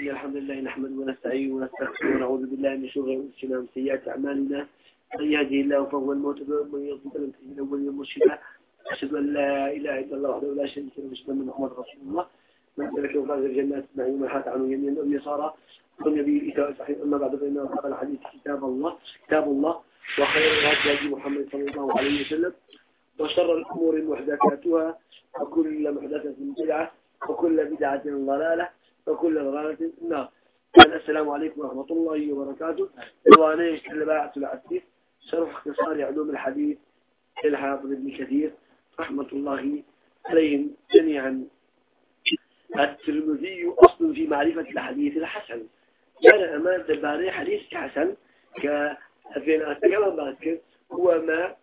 إن الحمد لله نحمد ونستعين ونستغفر ونعوذ بالله من شرور أنفسنا ومن سيئات أعمالنا من يهده الله فهو المهتد ومن يضلل فلن تجد له وليا مرشدا أشهد أن لا إله إلا الله وحده لا شريك له وأشهد أن محمدا رسول الله من سلك وفاز الجنات النعيم وحات عنه يمين أم يسارا والنبي الإساءة صحيح أما بعد فإن أصحاب الحديث كتاب الله كتاب الله وخير الهدي محمد صلى الله عليه وسلم وشر الأمور محدثاتها وكل محدثة بدعة وكل بدعة ضلالة وكل ضلالة النار السلام عليكم ورحمة الله وبركاته. وأنا يشتغل باعة العسير شرح اختصار علوم الحديث للحافظ ابن كثير. رحمة الله عليهم جميعا. الترمذي أصل في معرفة الحديث الحسن. كان أمام دباري حديث حسن. كأفين أتكلم بعد هو ما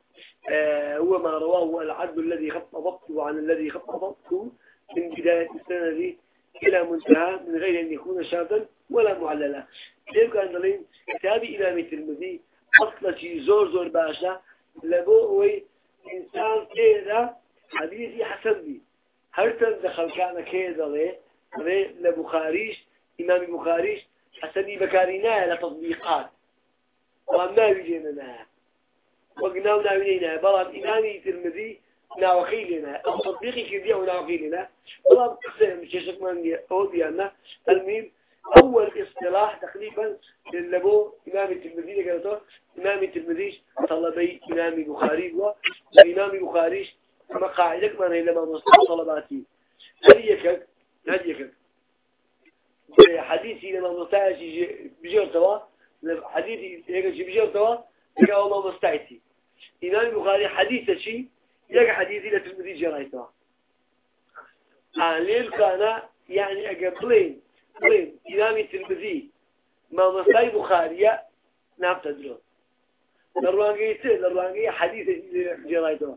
آه هو ما رواه العدل الذي خط ضبطه عن الذي خط ضبطه من بداية السنة إلى منتهى من غير أن يكون شاذا ولا معللا. كيف كان دلين كتابي إمام الترمذي أصل شيء زور زور باشا لبو هو إنسان كذا حديثي حسن بي. هل دخل كان كذا ليه لبخاريش إمام بخاريش حسني بكارينا لتطبيقات وما يجينا وقناو ناوينا بلان إمامي الترمذي ناوخيلنا أو تطبيقي كذي أو ناوخيلنا بلان قسم شيشك من أوديانا المهم أول اصطلاح تقريبا للبو إمام الترمذي قالته إمام الترمذي طلبي إمام بخاري وإمام بخاري. ما قاعدك ما هي لما مصطلح طلباتي. هديك هديك حديثي لما مستعش بجرتوا حديثي هيك بجرتوا هيك الله مستعتي إمام بخاري حديث شيء يجا حديثي لتلمذي جرايتوا آه ليل كان يعني أقبلين بلين إمام الترمذي ما مصاي بخارية نابتدرون. لروانجي تي لروانجي حديث جرايتوا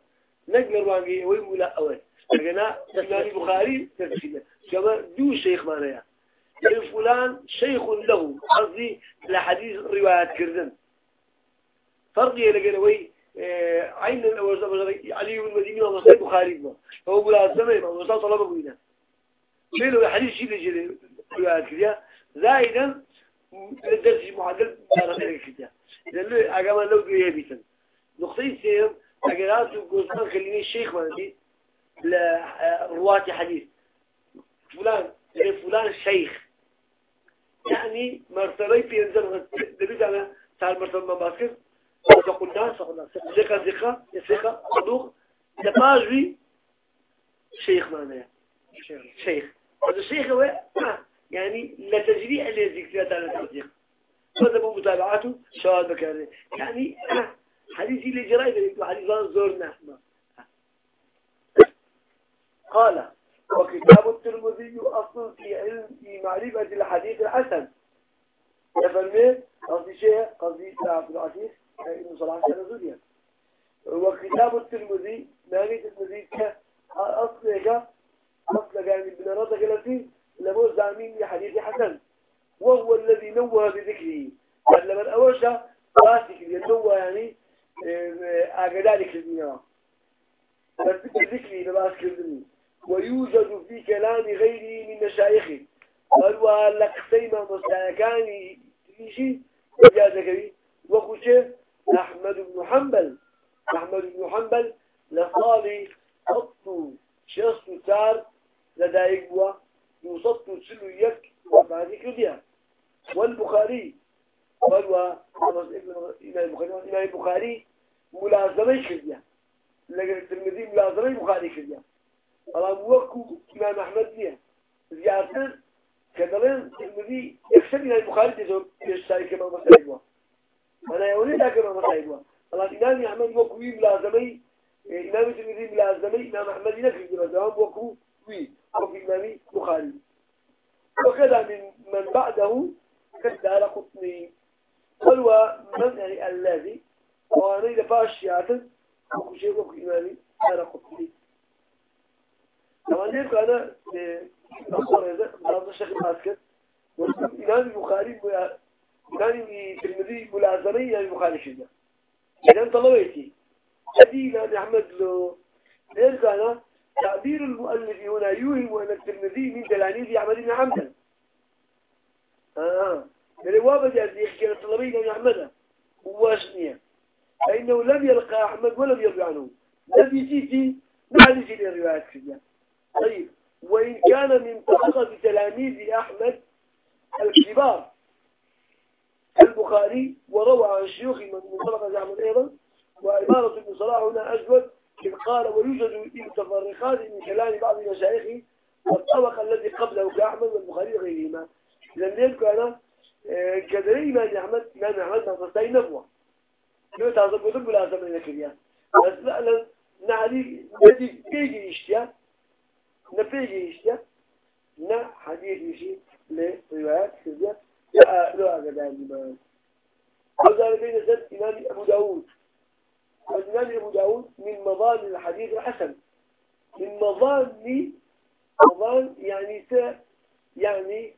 نجم لروانجي وين ولا أول. لقنا إمام بخاري تفسير كما دو شيخ مانيا فلان شيخ له قصدي لحديث روايات كردن. فرقي لقنا وي عين الأول علي بن المديني ومصاي بخاري هو بلا زمان ما مصاي طلبه بينا. شيلوا حديث شيء جل روايات كذا زائدا الدرس معدل دارة كذا لأنه أجمع لو جيه بيتن نقطة سيم أجرات وقصان خليني الشيخ مالتي لرواة حديث. فلان فلان شيخ. يعني مرتبة بينزل دبيت أنا تعال مرتبة ما باسكت. فقلنا فقلنا ثقة ثقة ثقة صدوق تباجي شيخ معناه شيخ هذا الشيخ هو يعني لا تجريء اللي ذكرت على التصديق هذا متابعاته شواهد بكاره يعني حديثي اللي جرائد حديثان زورنا قال وكتاب الترمذي أصل في علم في معرفة الحديث الحسن. يفهمين قصدي شيء قصدي عبد العزيز. ابن صلاح الزوديا وكتاب الترمذي نامي الترمذي كأصل أصل يعني ابن رضا التي لمو زامين لحديث حسن. وهو الذي نوه بذكره. لما أوشى راسك ينوه يعني أقدالك الدنيا بذكره بباسك الدنيا ويوجد في كلام غيره من مشايخه. قالوا لك سيما مستعكاني تيجي وجازك وخشه أحمد بن حنبل. أحمد بن حنبل لصالي خط شخص تار لدايق بوا يوسط سلو يك وفادي كلها والبخاري قالوا إمام البخاري ملازمة كلها لقد الترمذي ملازمة البخاري كلها الله وكو إمام أحمد ليه. زيارة كدلين الترمذي يكسب إلى البخاري تزور يشتري كما مسايبوا أنا يقولي لا كما مسايبوا الله إمام أحمد وكو ملازمي إمام الترمذي ملازمي إمام أحمد ينفي بمزام وكو وي وفي إمام بخاري. وكذا من من بعده كالدار قطني قال ومن يعني الذي وأنا إذا باشيات وكو شيء وكو إمامي دار قطني طبعا ليك أنا أصدر هذا بعض الشيخ ماسكت إمام البخاري إمام الترمذي ملازمي يعني البخاري كذا إذا طلبتي هذه إمام أحمد له أنا تعبير المؤلف هنا يوهم أن الترمذي من تلاميذ أحمد بن حنبل آه. يعني وابد يعني يحكي طلبين أن أحمد وواشنية فإنه لم يلقى أحمد ولم يروي عنه. لم يجي ما نجي للروايات كذا طيب. وإن كان من طبقة تلاميذ أحمد الكبار البخاري وروى عن شيوخ من طبقة أحمد أيضا وعبارة ابن صلاح هنا أجود إذ قال ويوجد متفرقات من كلام بعض مشايخه والطبقة الذي قبله كأحمد والبخاري وغيرهما. إذا نلقى أنا آه، أحمد إمام أحمد ما تصدق نبوة. كيف تعصب كتب بلا زمن كريا بس فعلا نعلي ندي بيجي يشتيا نبيجي يشتيا نا حديث يشي لروايات كذا لا لا هذا الإمام هذا بين إمام أبو داود والإمام أبو داود من مظان الحديث الحسن من مظان مظان يعني س يعني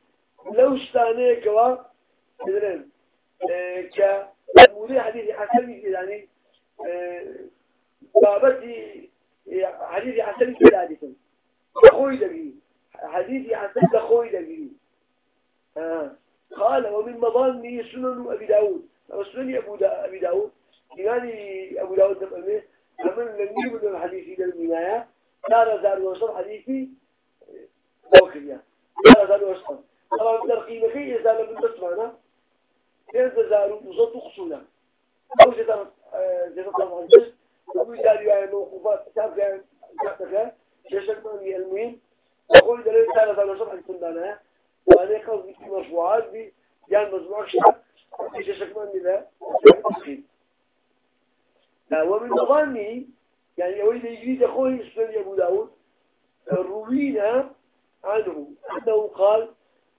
لو اشتاني كوا مثلا ك مولي حديث حسن يعني بابتي حديث حسن كده حديثا لخوي دقيق حديث حسن آه. قال ومن مظان سنن أبي داود. سنن أبو أبي داود. يعني أبو داود تفهمه أمن لم يبدو الحديث إلى البناية كان زار وصل حديثي وكريا كان زار وصل طبعا ترقيم خي إذا لم تسمعنا كان زار وصل خصونا أو جدا جدا طبعا جس أبو جاري يعني موقوفات كتاب كان كتاب شاشك ماني المهم. أقول دليل كان زار وصل حديث وأنا قصدي مرفوعات بي يعني مجموعة شاب شاشك ماني ذا ومن مظانه يعني يريد يجري أخوه سنن أبو داود روينا عنه أنه قال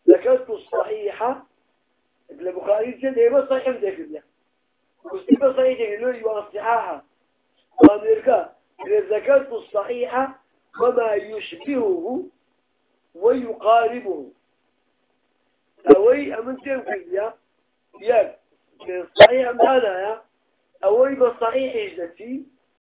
ذكرت الصحيحة البخاري هي صحيح ذكر له وستبقى صحيح له يبقى الصحاحة وأمريكا ذكرت الصحيحة وما يشبهه ويقاربه أوي أمن تنفذ يا؟ يا. صحيح معنا يا؟ أوي بصحيح جدتي